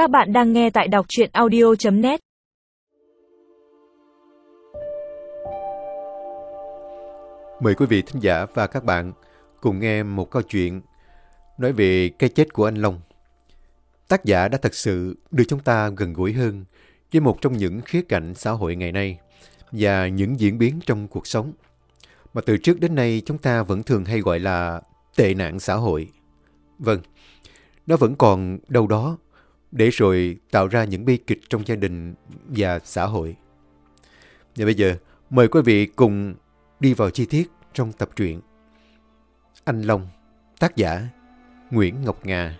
Các bạn đang nghe tại đọc chuyện audio.net Mời quý vị thính giả và các bạn cùng nghe một câu chuyện nói về cái chết của anh Long. Tác giả đã thật sự đưa chúng ta gần gũi hơn với một trong những khía cạnh xã hội ngày nay và những diễn biến trong cuộc sống mà từ trước đến nay chúng ta vẫn thường hay gọi là tệ nạn xã hội. Vâng, nó vẫn còn đâu đó để rồi tạo ra những bi kịch trong gia đình và xã hội. Và bây giờ, mời quý vị cùng đi vào chi tiết trong tập truyện. Anh Long, tác giả Nguyễn Ngọc Ngà.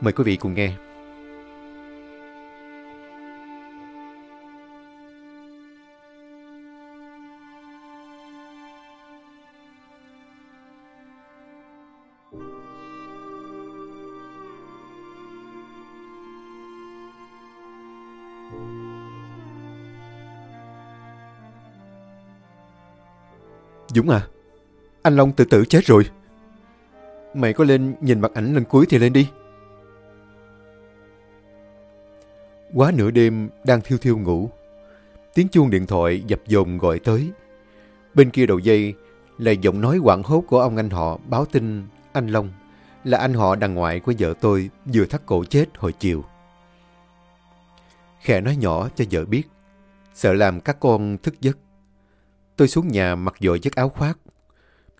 Mời quý vị cùng nghe. Dũng à, anh Long tự tử chết rồi. Mày có lên nhìn mặt ảnh lần cuối thì lên đi. Quá nửa đêm đang thiêu thiêu ngủ. Tiếng chuông điện thoại dập dồn gọi tới. Bên kia đầu dây là giọng nói quảng hốt của ông anh họ báo tin anh Long là anh họ đằng ngoại của vợ tôi vừa thắt cổ chết hồi chiều. Khẽ nói nhỏ cho vợ biết, sợ làm các con thức giấc. Tôi xuống nhà mặc dội chiếc áo khoác,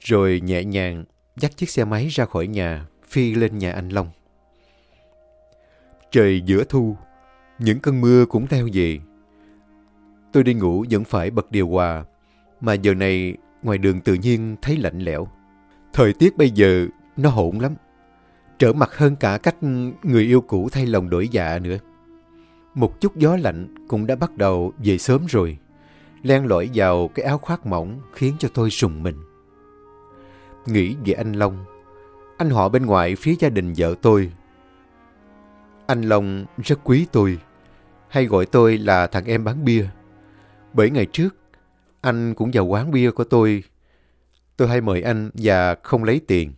rồi nhẹ nhàng dắt chiếc xe máy ra khỏi nhà, phi lên nhà anh Long. Trời giữa thu, những cơn mưa cũng theo về. Tôi đi ngủ vẫn phải bật điều hòa, mà giờ này ngoài đường tự nhiên thấy lạnh lẽo. Thời tiết bây giờ nó hỗn lắm, trở mặt hơn cả cách người yêu cũ thay lòng đổi dạ nữa. Một chút gió lạnh cũng đã bắt đầu về sớm rồi len lỏi vào cái áo khoác mỏng khiến cho tôi sùng mình. Nghĩ về anh Long, anh họ bên ngoài phía gia đình vợ tôi. Anh Long rất quý tôi, hay gọi tôi là thằng em bán bia. Bởi ngày trước, anh cũng vào quán bia của tôi. Tôi hay mời anh và không lấy tiền.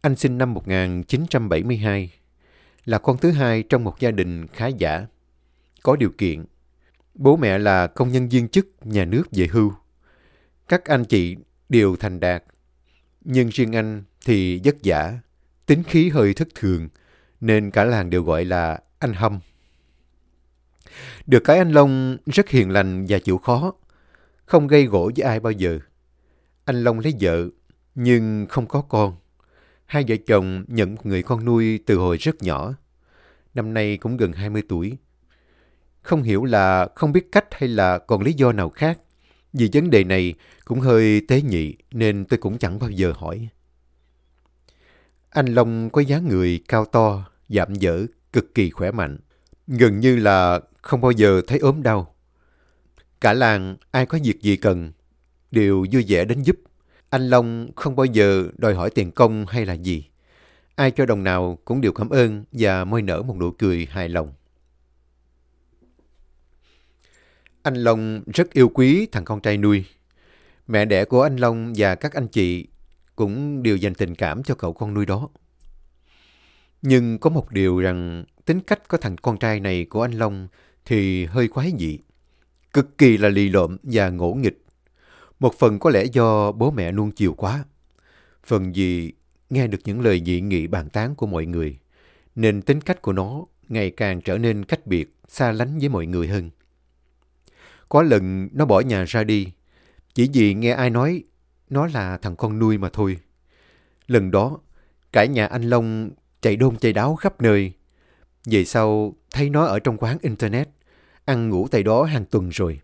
Anh sinh năm 1972, là con thứ hai trong một gia đình khá giả, có điều kiện Bố mẹ là công nhân viên chức nhà nước về hưu. Các anh chị đều thành đạt. Nhưng riêng anh thì vất giả, tính khí hơi thất thường, nên cả làng đều gọi là anh Hâm. Được cái anh Long rất hiền lành và chịu khó, không gây gỗ với ai bao giờ. Anh Long lấy vợ, nhưng không có con. Hai vợ chồng nhận một người con nuôi từ hồi rất nhỏ. Năm nay cũng gần 20 tuổi. Không hiểu là không biết cách hay là còn lý do nào khác. Vì vấn đề này cũng hơi tế nhị nên tôi cũng chẳng bao giờ hỏi. Anh Long có dáng người cao to, giảm dở, cực kỳ khỏe mạnh. Gần như là không bao giờ thấy ốm đau. Cả làng ai có việc gì cần đều vui vẻ đến giúp. Anh Long không bao giờ đòi hỏi tiền công hay là gì. Ai cho đồng nào cũng đều cảm ơn và môi nở một nụ cười hài lòng. Anh Long rất yêu quý thằng con trai nuôi. Mẹ đẻ của anh Long và các anh chị cũng đều dành tình cảm cho cậu con nuôi đó. Nhưng có một điều rằng tính cách của thằng con trai này của anh Long thì hơi quái dị. Cực kỳ là lì lộm và ngỗ nghịch. Một phần có lẽ do bố mẹ nuông chiều quá. Phần gì nghe được những lời dị nghị bàn tán của mọi người. Nên tính cách của nó ngày càng trở nên cách biệt, xa lánh với mọi người hơn. Có lần nó bỏ nhà ra đi, chỉ vì nghe ai nói nó là thằng con nuôi mà thôi. Lần đó, cả nhà anh Long chạy đôn chạy đáo khắp nơi. Về sau, thấy nó ở trong quán Internet, ăn ngủ tại đó hàng tuần rồi.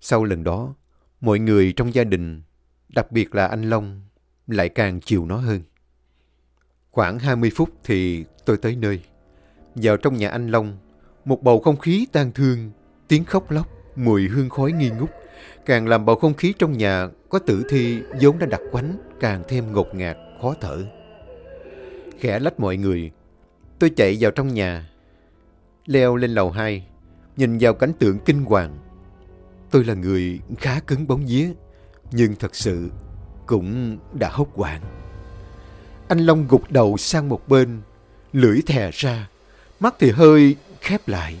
Sau lần đó, mọi người trong gia đình, đặc biệt là anh Long, lại càng chiều nó hơn. Khoảng 20 phút thì tôi tới nơi. Vào trong nhà anh Long, một bầu không khí tang thương, tiếng khóc lóc, mùi hương khói nghi ngút, càng làm bầu không khí trong nhà có tử thi vốn đã đặc quánh càng thêm ngột ngạt, khó thở. Khẽ lách mọi người, tôi chạy vào trong nhà, leo lên lầu hai, nhìn vào cảnh tượng kinh hoàng. Tôi là người khá cứng bóng vía, nhưng thật sự cũng đã hốt hoảng. Anh Long gục đầu sang một bên, lưỡi thè ra, mắt thì hơi khép lại.